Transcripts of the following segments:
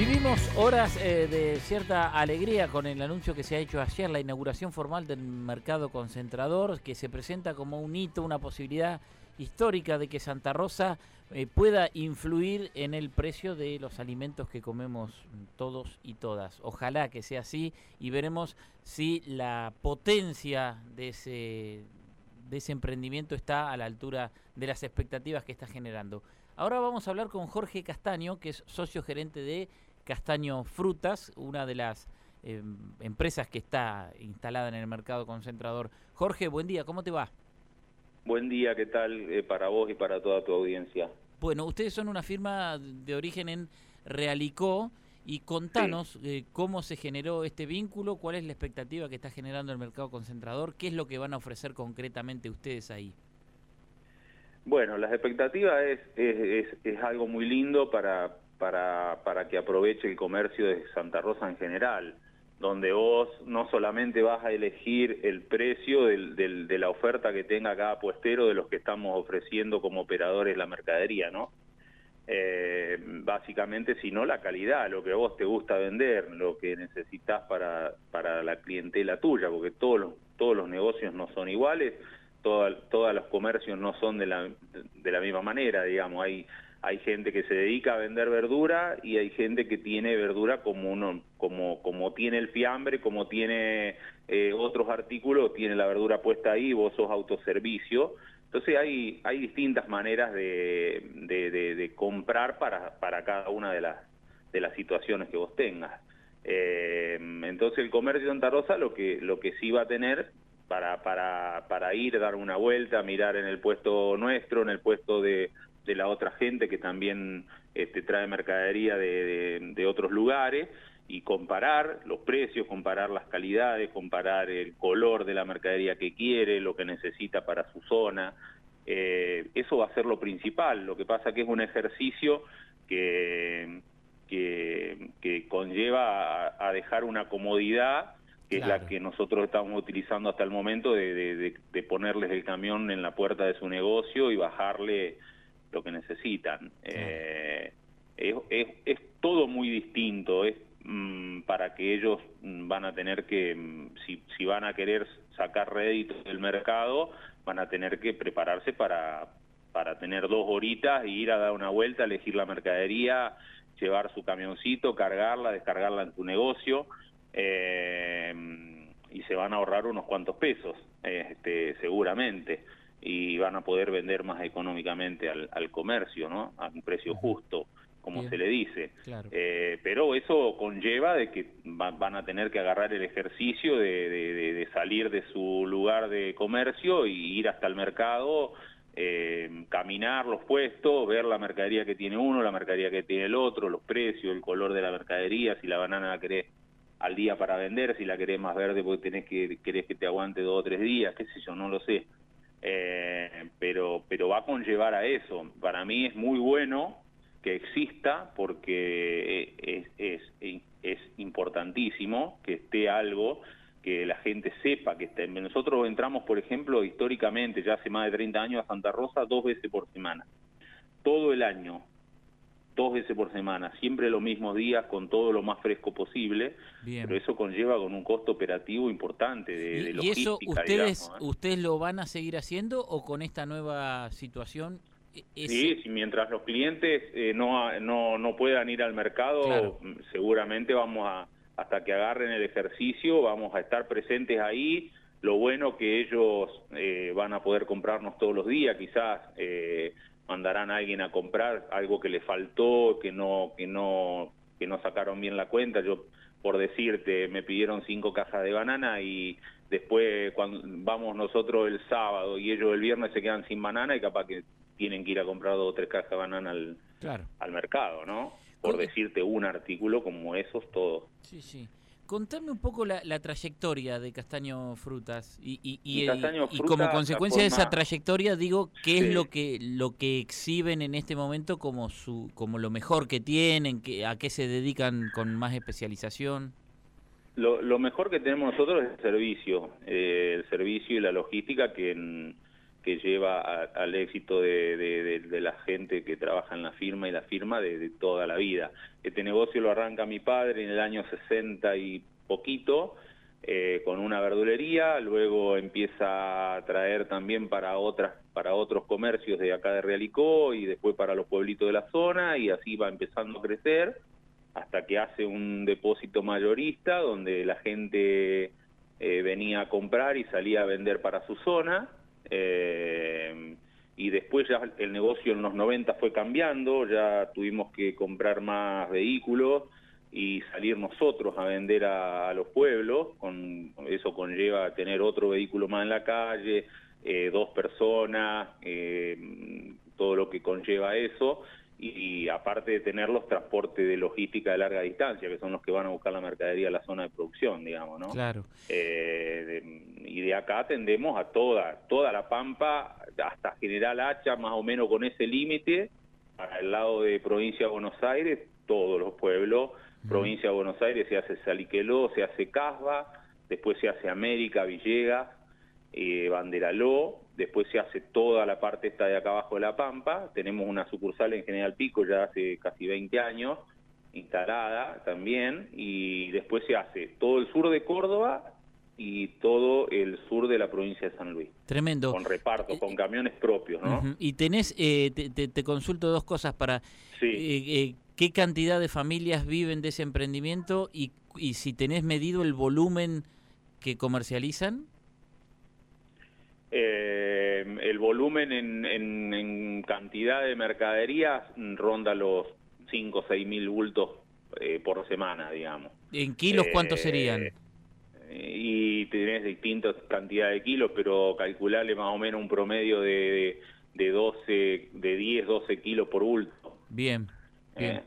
Vivimos horas eh, de cierta alegría con el anuncio que se ha hecho ayer, la inauguración formal del mercado concentrador, que se presenta como un hito, una posibilidad histórica de que Santa Rosa eh, pueda influir en el precio de los alimentos que comemos todos y todas. Ojalá que sea así y veremos si la potencia de ese, de ese emprendimiento está a la altura de las expectativas que está generando. Ahora vamos a hablar con Jorge Castaño, que es socio gerente de Castaño Frutas, una de las eh, empresas que está instalada en el mercado concentrador. Jorge, buen día, ¿cómo te va? Buen día, ¿qué tal eh, para vos y para toda tu audiencia? Bueno, ustedes son una firma de origen en Realicó y contanos eh, cómo se generó este vínculo, cuál es la expectativa que está generando el mercado concentrador, qué es lo que van a ofrecer concretamente ustedes ahí. Bueno, las expectativas es, es, es algo muy lindo para, para, para que aproveche el comercio de Santa Rosa en general, donde vos no solamente vas a elegir el precio de la oferta que tenga cada puestero de los que estamos ofreciendo como operadores la mercadería, ¿no? Eh, básicamente, sino la calidad, lo que a vos te gusta vender, lo que necesitas para, para la clientela tuya, porque todos los, todos los negocios no son iguales, todos los comercios no son de la, de la misma manera, digamos, hay hay gente que se dedica a vender verdura y hay gente que tiene verdura como uno como como tiene el fiambre como tiene eh, otros artículos tiene la verdura puesta ahí vos sos autoservicio. Entonces hay hay distintas maneras de, de, comprar para para cada una de las de las situaciones que vos tengas. Eh, entonces el comercio de Santa Rosa lo que lo que sí va a tener para, para, para ir, dar una vuelta, mirar en el puesto nuestro, en el puesto de, de la otra gente que también este, trae mercadería de, otros lugares y comparar los precios, comparar las calidades, comparar el color de la mercadería que quiere, lo que necesita para su zona. Eh, eso va a ser lo principal. Lo que pasa que es un ejercicio que, que, conlleva a, dejar una comodidad que es la que nosotros estamos utilizando hasta el momento de, de, ponerles el camión en la puerta de su negocio y bajarle lo que necesitan. Eh, es, es, todo muy distinto, es mm, para que ellos mm, van a tener que, mm, si, si van a querer sacar réditos del mercado, van a tener que prepararse para, para tener dos horitas y ir a dar una vuelta, elegir la mercadería, llevar su camioncito, cargarla, descargarla en tu negocio. Eh, y se van a ahorrar unos cuantos pesos, este, seguramente y van a poder vender más económicamente al, comercio, ¿no? A un precio justo, como se le dice. Eh, pero eso conlleva de que van a tener que agarrar el ejercicio de, salir de su lugar de comercio y ir hasta el mercado, eh, caminar los puestos, ver la mercadería que tiene uno, la mercadería que tiene el otro, los precios, el color de la mercadería, si la banana la querés al día para vender, si la querés más verde porque tenés que, querés que te aguante dos o tres días, qué sé yo, no lo sé eh, pero, pero va a conllevar a eso. Para mí es muy bueno que exista porque es, es, es, importantísimo que esté algo que la gente sepa que esté. Nosotros entramos, por ejemplo, históricamente, ya hace más de 30 años, a Santa Rosa dos veces por semana. Todo el año dos veces por semana, siempre los mismos días con todo lo más fresco posible, pero eso conlleva con un costo operativo importante de, ¿Y, ¿Y eso ustedes, ¿eh? ustedes lo van a seguir haciendo o con esta nueva situación? E-, sí, mientras los clientes eh, no, no, no puedan ir al mercado, seguramente vamos a, hasta que agarren el ejercicio, vamos a estar presentes ahí. Lo bueno que ellos eh, van a poder comprarnos todos los días, quizás eh, mandarán a alguien a comprar algo que le faltó, que no, que no, que no sacaron bien la cuenta. Yo, por decirte, me pidieron cinco cajas de banana y después cuando vamos nosotros el sábado y ellos el viernes se quedan sin banana y capaz que tienen que ir a comprar dos o tres cajas de banana al, al mercado, ¿no? Por decirte un artículo como esos todos. Sí, sí. Contame un poco la, trayectoria de Castaño Frutas y, y, como consecuencia de esa trayectoria digo qué es lo que lo que exhiben en este momento como su como lo mejor que tienen, que, a qué se dedican con más especialización. Lo, mejor que tenemos nosotros es el servicio, eh, el servicio y la logística que en, que lleva al éxito de, la gente que trabaja en la firma y la firma de, toda la vida. Este negocio lo arranca mi padre en el año 60 y poquito, eh, con una verdulería, luego empieza a traer también para otras para otros comercios de acá de Realicó y después para los pueblitos de la zona y así va empezando a crecer hasta que hace un depósito mayorista donde la gente eh, venía a comprar y salía a vender para su zona eh, y después ya el negocio en los 90 fue cambiando, ya tuvimos que comprar más vehículos y salir nosotros a vender a, los pueblos, con, eso conlleva tener otro vehículo más en la calle, eh, dos personas, eh, todo lo que conlleva eso, y, aparte de tener los transportes de logística de larga distancia, que son los que van a buscar la mercadería a la zona de producción, digamos, ¿no? Claro. Eh, y de acá atendemos a toda, toda la Pampa, hasta General Hacha, más o menos con ese límite, para el lado de Provincia de Buenos Aires, todos los pueblos, Provincia de Buenos Aires se hace Saliqueló, se hace Casba, después se hace América, Villegas, eh, Banderaló, después se hace toda la parte esta de acá abajo de La Pampa, tenemos una sucursal en General Pico ya hace casi 20 años, instalada también, y después se hace todo el sur de Córdoba y todo el sur de la provincia de San Luis. Tremendo. Con reparto, con camiones propios, ¿no? Y tenés, eh, te, consulto dos cosas para... Eh, ¿Qué cantidad de familias viven de ese emprendimiento y, y si tenés medido el volumen que comercializan? Eh, el volumen en, cantidad de mercaderías ronda los 5 o 6 mil bultos eh, por semana, digamos. ¿En kilos cuántos eh, serían? Y tenés distintas cantidades de kilos, pero calcularle más o menos un promedio de, de, 12, de 10, 12 kilos por bulto. Bien, bien.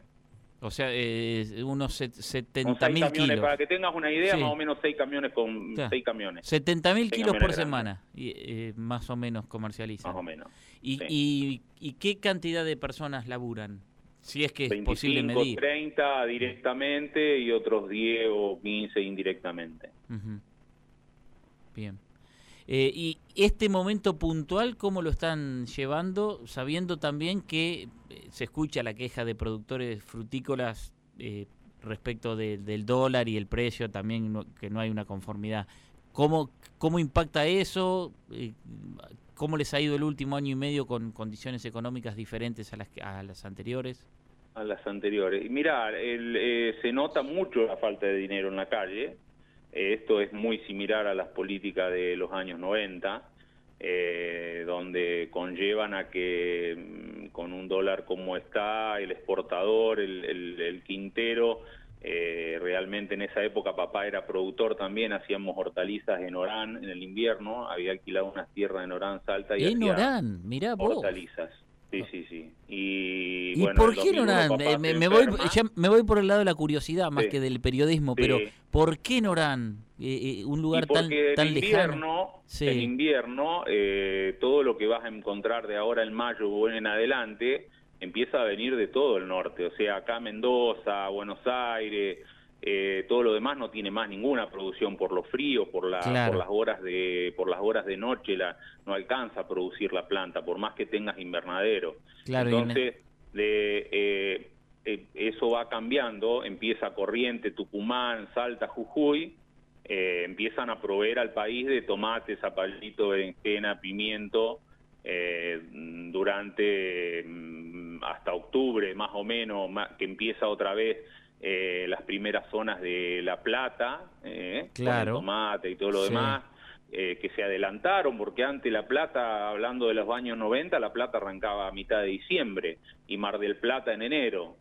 O sea, eh, unos 70 mil kilos. Para que tengas una idea, más o menos 6 camiones con 6 camiones. 70 mil kilos por semana, y, eh, más o menos comercializan. Más o menos. Y, y, qué cantidad de personas laburan? Si es que es posible medir. 30 directamente y otros 10 o 15 indirectamente. Bien. Eh, y este momento puntual, ¿cómo lo están llevando? Sabiendo también que eh, se escucha la queja de productores frutícolas eh, respecto del dólar y el precio también, que no hay una conformidad. ¿Cómo, cómo impacta eso? ¿Cómo les ha ido el último año y medio con condiciones económicas diferentes a las, a las anteriores? A las anteriores. Y mira, se nota mucho la falta de dinero en la calle esto es muy similar a las políticas de los años 90, eh, donde conllevan a que mm, con un dólar como está, el exportador, el, quintero, eh, realmente en esa época papá era productor también, hacíamos hortalizas en Orán en el invierno, había alquilado unas tierras en Orán, Salta y en Orán, mirá vos. Sí, sí, sí. ¿Y, por qué Norán? Me, voy, me voy por el lado de la curiosidad más que del periodismo, pero ¿por qué Norán? Eh, eh, un lugar tan, tan en invierno, En invierno, eh, todo lo que vas a encontrar de ahora en mayo o en adelante empieza a venir de todo el norte. O sea, acá Mendoza, Buenos Aires, eh, todo lo demás no tiene más ninguna producción por lo frío, por, la, por las horas de por las horas de noche la, no alcanza a producir la planta, por más que tengas invernadero. Entonces, eh, eh, eso va cambiando, empieza Corriente, Tucumán, Salta, Jujuy, empiezan a proveer al país de tomate, zapallito, berenjena, pimiento, durante mm, hasta octubre más o menos, que empieza otra vez eh, las primeras zonas de La Plata, eh, claro. tomate y todo lo demás, eh, que se adelantaron, porque antes La Plata, hablando de los años 90, La Plata arrancaba a mitad de diciembre y Mar del Plata en enero.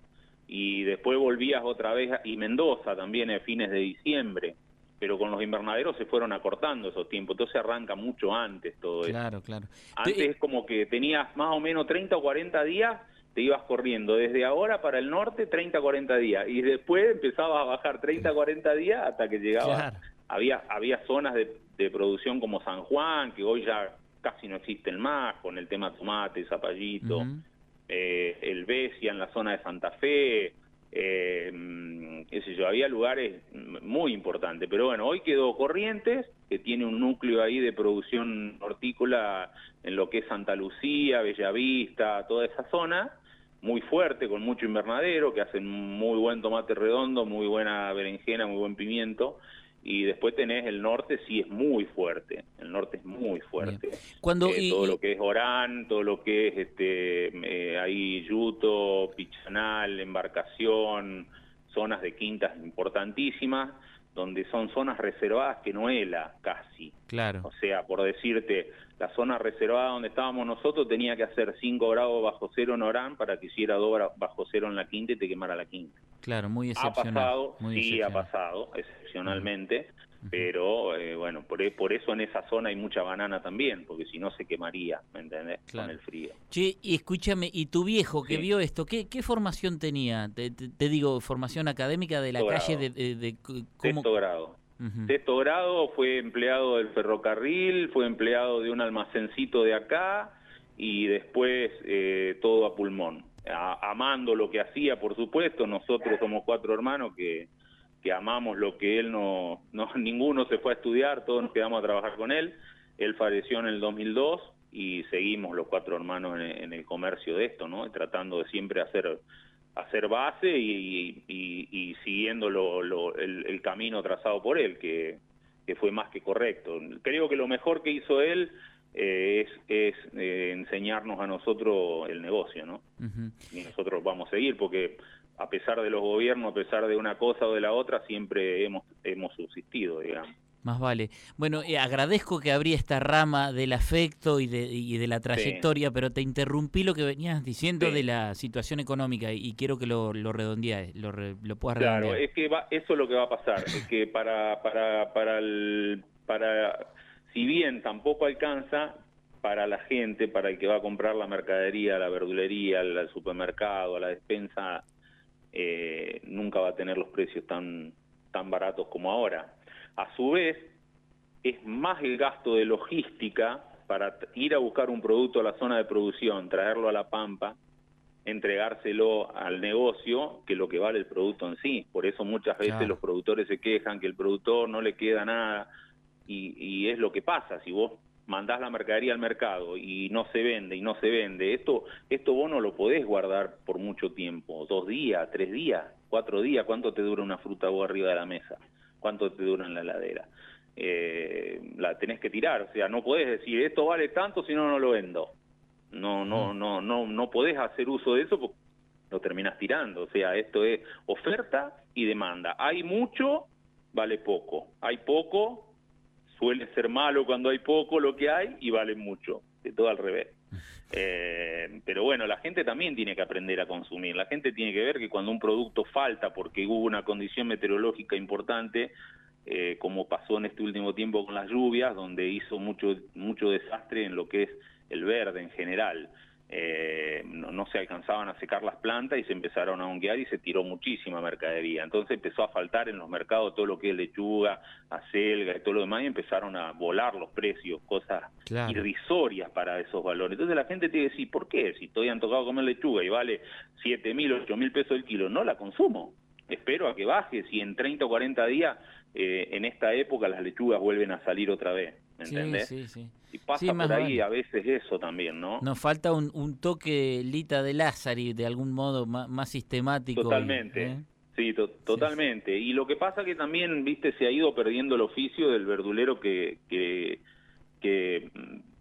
Y después volvías otra vez, y Mendoza también a fines de diciembre pero con los invernaderos se fueron acortando esos tiempos, entonces arranca mucho antes todo eso. Claro, claro. Antes es como que tenías más o menos 30 o 40 días te ibas corriendo desde ahora para el norte 30, 40 días y después empezabas a bajar 30, 40 días hasta que llegaba. Había, había zonas de, producción como San Juan, que hoy ya casi no existen más, con el tema tomate, zapallito, eh, el Besia en la zona de Santa Fe, eh, qué sé yo, había lugares muy importantes. Pero bueno, hoy quedó Corrientes, que tiene un núcleo ahí de producción hortícola en lo que es Santa Lucía, Bellavista, toda esa zona, muy fuerte, con mucho invernadero, que hacen muy buen tomate redondo, muy buena berenjena, muy buen pimiento, y después tenés el norte, sí es muy fuerte, el norte es muy fuerte. Cuando, eh, todo lo que es Orán, todo lo que es este eh, ahí Yuto, Pichanal, Embarcación, zonas de quintas importantísimas, donde son zonas reservadas que no hela casi. Claro. O sea, por decirte, la zona reservada donde estábamos nosotros tenía que hacer 5 grados bajo cero en Orán para que hiciera 2 bajo cero en la quinta y te quemara la quinta. Claro, muy excepcional. Ha pasado, muy sí, ha pasado, excepcionalmente, pero eh, bueno, por, e, por eso en esa zona hay mucha banana también, porque si no se quemaría, ¿me entendés? Con el frío. Che, y escúchame, ¿y tu viejo que vio esto, qué, qué formación tenía? Te, digo, formación académica de la calle de, de, Sexto grado. Sexto grado, fue empleado del ferrocarril, fue empleado de un almacencito de acá y después eh, todo a pulmón. amando lo que hacía, por supuesto, nosotros somos cuatro hermanos que, que amamos lo que él no, no, ninguno se fue a estudiar, todos nos quedamos a trabajar con él. Él falleció en el 2002 y seguimos los cuatro hermanos en, el comercio de esto, ¿no? Tratando de siempre hacer hacer base y, y, siguiendo lo, el, camino trazado por él, que, que, fue más que correcto. Creo que lo mejor que hizo él eh, es, es eh, enseñarnos a nosotros el negocio, ¿no? Y nosotros vamos a seguir, porque a pesar de los gobiernos, a pesar de una cosa o de la otra, siempre hemos, hemos subsistido, digamos. Más vale. Bueno, eh, agradezco que abrí esta rama del afecto y de, y de la trayectoria, pero te interrumpí lo que venías diciendo de la situación económica y, quiero que lo, lo redondees, lo, lo puedas redondear. Claro, es que va, eso es lo que va a pasar, es que para, para, para, el, para, si bien tampoco alcanza, para la gente, para el que va a comprar la mercadería, la verdulería, al supermercado, a la despensa, eh, nunca va a tener los precios tan, tan baratos como ahora. A su vez, es más el gasto de logística para ir a buscar un producto a la zona de producción, traerlo a la pampa, entregárselo al negocio, que lo que vale el producto en sí. Por eso muchas veces los productores se quejan que el productor no le queda nada y, y es lo que pasa. Si vos mandás la mercadería al mercado y no se vende y no se vende, esto, esto vos no lo podés guardar por mucho tiempo, dos días, tres días, cuatro días, ¿cuánto te dura una fruta vos arriba de la mesa? ¿Cuánto te dura en la heladera? Eh, la tenés que tirar, o sea, no podés decir esto vale tanto si no no lo vendo. No, no, no, no, no podés hacer uso de eso porque lo terminás tirando. O sea, esto es oferta y demanda. Hay mucho, vale poco. Hay poco, suele ser malo cuando hay poco lo que hay y vale mucho, de todo al revés. Eh, pero bueno, la gente también tiene que aprender a consumir. La gente tiene que ver que cuando un producto falta porque hubo una condición meteorológica importante, eh, como pasó en este último tiempo con las lluvias, donde hizo mucho, mucho desastre en lo que es el verde en general. Eh, no, se alcanzaban a secar las plantas y se empezaron a honguear y se tiró muchísima mercadería. Entonces empezó a faltar en los mercados todo lo que es lechuga, acelga y todo lo demás y empezaron a volar los precios, cosas irrisorias para esos valores. Entonces la gente tiene que decir, ¿por qué? Si todavía han tocado comer lechuga y vale 7 mil, 8 mil pesos el kilo, no la consumo. Espero a que baje, si en 30 o 40 días eh, en esta época las lechugas vuelven a salir otra vez. ¿Entendés? Sí, sí, sí. Y pasa por ahí a veces eso también, ¿no? Nos falta un, un toque Lita de Lázari, de algún modo más, sistemático. Totalmente. ¿eh? Sí, totalmente. Y lo que pasa que también, viste, se ha ido perdiendo el oficio del verdulero que, que, que,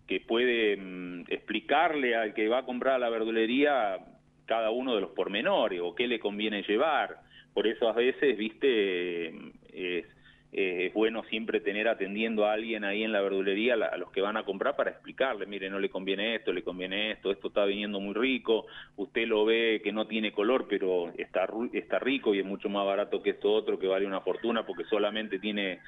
que puede mm, explicarle al que va a comprar a la verdulería cada uno de los pormenores o qué le conviene llevar. Por eso a veces, viste, es eh, es bueno siempre tener atendiendo a alguien ahí en la verdulería, a los que van a comprar, para explicarle, mire, no le conviene esto, le conviene esto, esto está viniendo muy rico, usted lo ve que no tiene color, pero está, está rico y es mucho más barato que esto otro que vale una fortuna porque solamente tiene,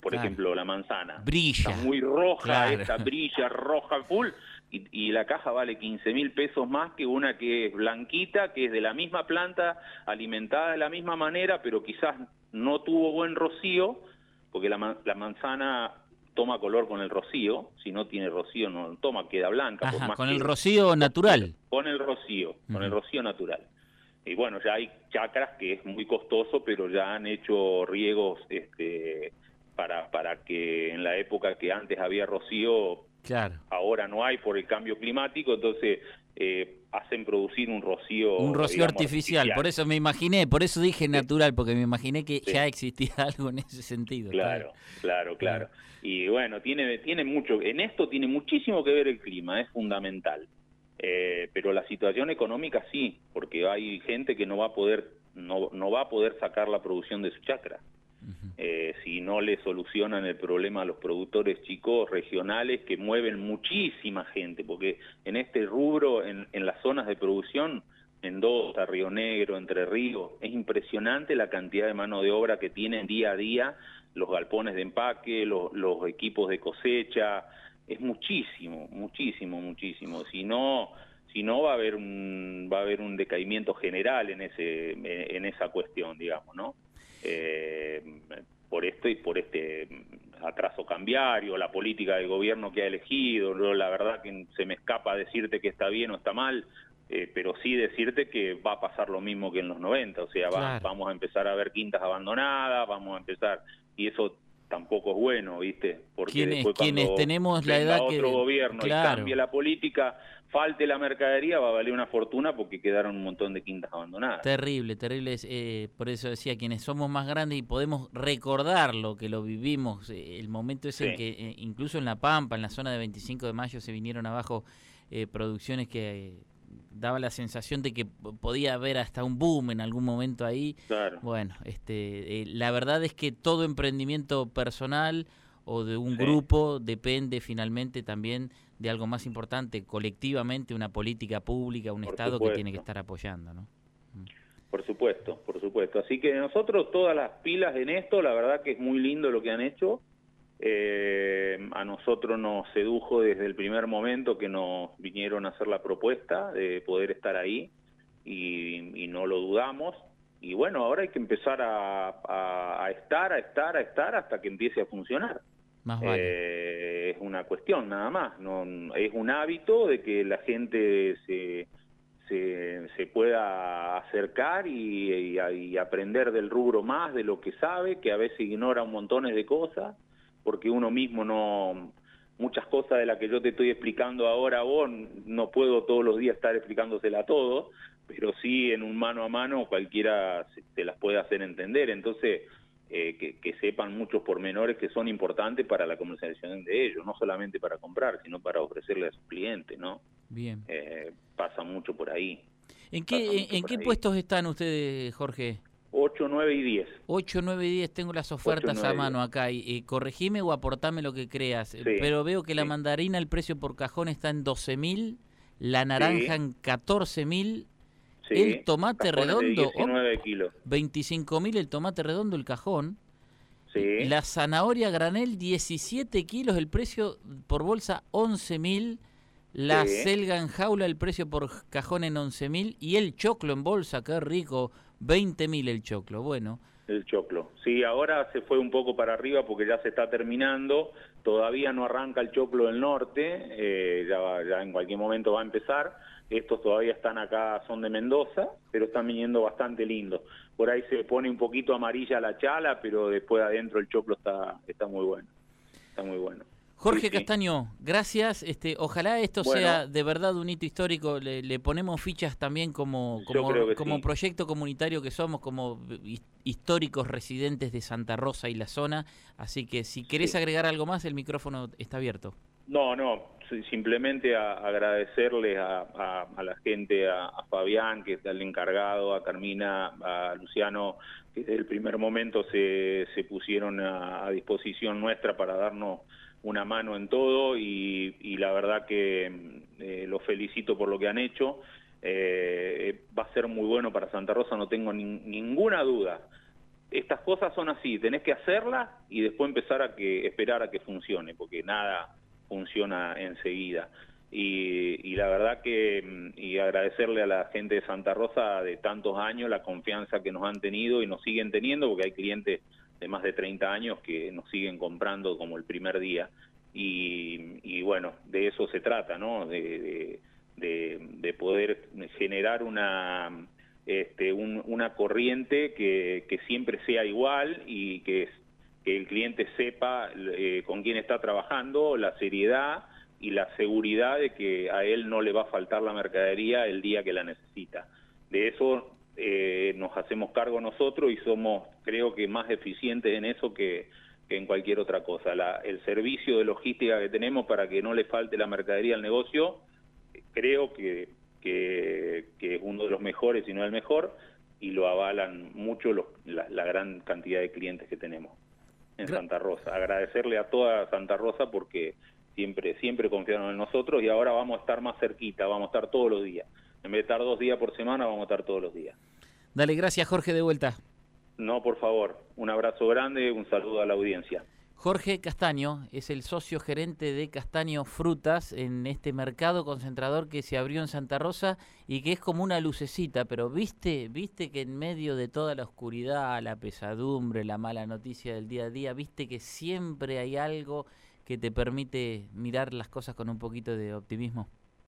por ejemplo, la manzana. Brilla. Está muy roja, esta brilla roja full. Y, y, la caja vale 15 mil pesos más que una que es blanquita, que es de la misma planta, alimentada de la misma manera, pero quizás no tuvo buen rocío, porque la, la manzana toma color con el rocío, si no tiene rocío no toma, queda blanca. con el rocío natural. Con el rocío, con el rocío natural. Y bueno, ya hay chacras que es muy costoso, pero ya han hecho riegos este, para, para que en la época que antes había rocío, claro. ahora no hay por el cambio climático, entonces eh, hacen producir un rocío. Un rocío artificial. por eso me imaginé, por eso dije natural, porque me imaginé que ya existía algo en ese sentido. Claro, claro, claro. Y bueno, tiene, tiene mucho, en esto tiene muchísimo que ver el clima, es fundamental. Eh, pero la situación económica sí, porque hay gente que no va a poder, no, no va a poder sacar la producción de su chacra. Eh, si no le solucionan el problema a los productores chicos regionales que mueven muchísima gente, porque en este rubro, en, las zonas de producción, Mendoza, Río Negro, Entre Ríos, es impresionante la cantidad de mano de obra que tienen día a día los galpones de empaque, los, equipos de cosecha, es muchísimo, muchísimo, muchísimo. Si no, si no va a haber un, va a haber un decaimiento general en ese, en esa cuestión, digamos, ¿no? Eh, por esto y por este atraso cambiario, la política del gobierno que ha elegido, la verdad que se me escapa decirte que está bien o está mal, eh, pero sí decirte que va a pasar lo mismo que en los 90, o sea, vamos a empezar a ver quintas abandonadas, vamos a empezar, y eso tampoco es bueno, ¿viste? Porque quienes, quienes tenemos la edad otro gobierno y cambie la política, falte la mercadería, va a valer una fortuna porque quedaron un montón de quintas abandonadas. Terrible, terrible. Eh, por eso decía, quienes somos más grandes y podemos recordar lo que lo vivimos, eh, el momento es en que eh, incluso en La Pampa, en la zona de 25 de mayo, se vinieron abajo producciones que daba la sensación de que podía haber hasta un boom en algún momento ahí. Claro. Bueno, este, la verdad es que todo emprendimiento personal o de un grupo depende finalmente también de algo más importante, colectivamente una política pública, un Estado que tiene que estar apoyando, ¿no? Mm. Por supuesto, por supuesto. Así que nosotros todas las pilas en esto, la verdad que es muy lindo lo que han hecho. Eh, a nosotros nos sedujo desde el primer momento que nos vinieron a hacer la propuesta de poder estar ahí y, no lo dudamos. Y bueno, ahora hay que empezar a estar, a estar, a estar hasta que empiece a funcionar. Eh, es una cuestión nada más, no es un hábito de que la gente se, se, pueda acercar y, y, aprender del rubro más de lo que sabe, que a veces ignora un montón de cosas, porque uno mismo no, muchas cosas de las que yo te estoy explicando ahora a vos, no puedo todos los días estar explicándosela a todos, pero sí en un mano a mano cualquiera te las puede hacer entender, entonces eh, que, sepan muchos pormenores que son importantes para la comercialización de ellos, no solamente para comprar, sino para ofrecerle a sus clientes, ¿no? Bien. Eh, pasa mucho por ahí. ¿En qué, en qué puestos están ustedes, Jorge? 8, 9 y 10. 8, 9 y 10, tengo las ofertas a mano acá. Y, corregime o aportame lo que creas. Pero veo que la mandarina, el precio por cajón está en 12 mil, la naranja en 14 mil el tomate redondo, 19 kilos. 25 mil el tomate redondo, el cajón. Sí. La zanahoria granel, 17 kilos, el precio por bolsa 11 mil. La selga en jaula, el precio por cajón en 11 mil. Y el choclo en bolsa, qué rico, 20 mil el choclo. Bueno. El choclo. Sí, ahora se fue un poco para arriba porque ya se está terminando. Todavía no arranca el choclo del norte, eh, ya, ya en cualquier momento va a empezar estos todavía están acá, son de Mendoza, pero están viniendo bastante lindos. Por ahí se pone un poquito amarilla la chala, pero después adentro el choclo está, está muy bueno. Está muy bueno. Jorge Castaño, gracias. Este, ojalá esto sea de verdad un hito histórico. Le, ponemos fichas también como, como, proyecto comunitario que somos, como históricos residentes de Santa Rosa y la zona. Así que si querés agregar algo más, el micrófono está abierto. No, no, simplemente a, agradecerles a, la gente, a, Fabián, que es el encargado, a Carmina, a Luciano, que desde el primer momento se, se pusieron a, disposición nuestra para darnos una mano en todo y, la verdad que eh, los felicito por lo que han hecho. Eh, va a ser muy bueno para Santa Rosa, no tengo ninguna duda. Estas cosas son así, tenés que hacerlas y después empezar a que esperar a que funcione, porque nada funciona enseguida. Y, la verdad que, mm, y agradecerle a la gente de Santa Rosa de tantos años la confianza que nos han tenido y nos siguen teniendo, porque hay clientes de más de 30 años que nos siguen comprando como el primer día. Y, bueno, de eso se trata, ¿no? De, de, poder generar una, este, una corriente que, que siempre sea igual y que que el cliente sepa eh, con quién está trabajando, la seriedad y la seguridad de que a él no le va a faltar la mercadería el día que la necesita. De eso eh, nos hacemos cargo nosotros y somos, creo que, más eficientes en eso que, en cualquier otra cosa. el servicio de logística que tenemos para que no le falte la mercadería al negocio, creo que, es uno de los mejores, y no el mejor, y lo avalan mucho la, gran cantidad de clientes que tenemos en Santa Rosa. Agradecerle a toda Santa Rosa porque siempre, siempre confiaron en nosotros y ahora vamos a estar más cerquita, vamos a estar todos los días. En vez de estar dos días por semana, vamos a estar todos los días. Dale, gracias Jorge, de vuelta. No, por favor. Un abrazo grande, un saludo a la audiencia. Jorge Castaño es el socio gerente de Castaño Frutas en este mercado concentrador que se abrió en Santa Rosa y que es como una lucecita, pero viste, viste que en medio de toda la oscuridad, la pesadumbre, la mala noticia del día a día, viste que siempre hay algo que te permite mirar las cosas con un poquito de optimismo.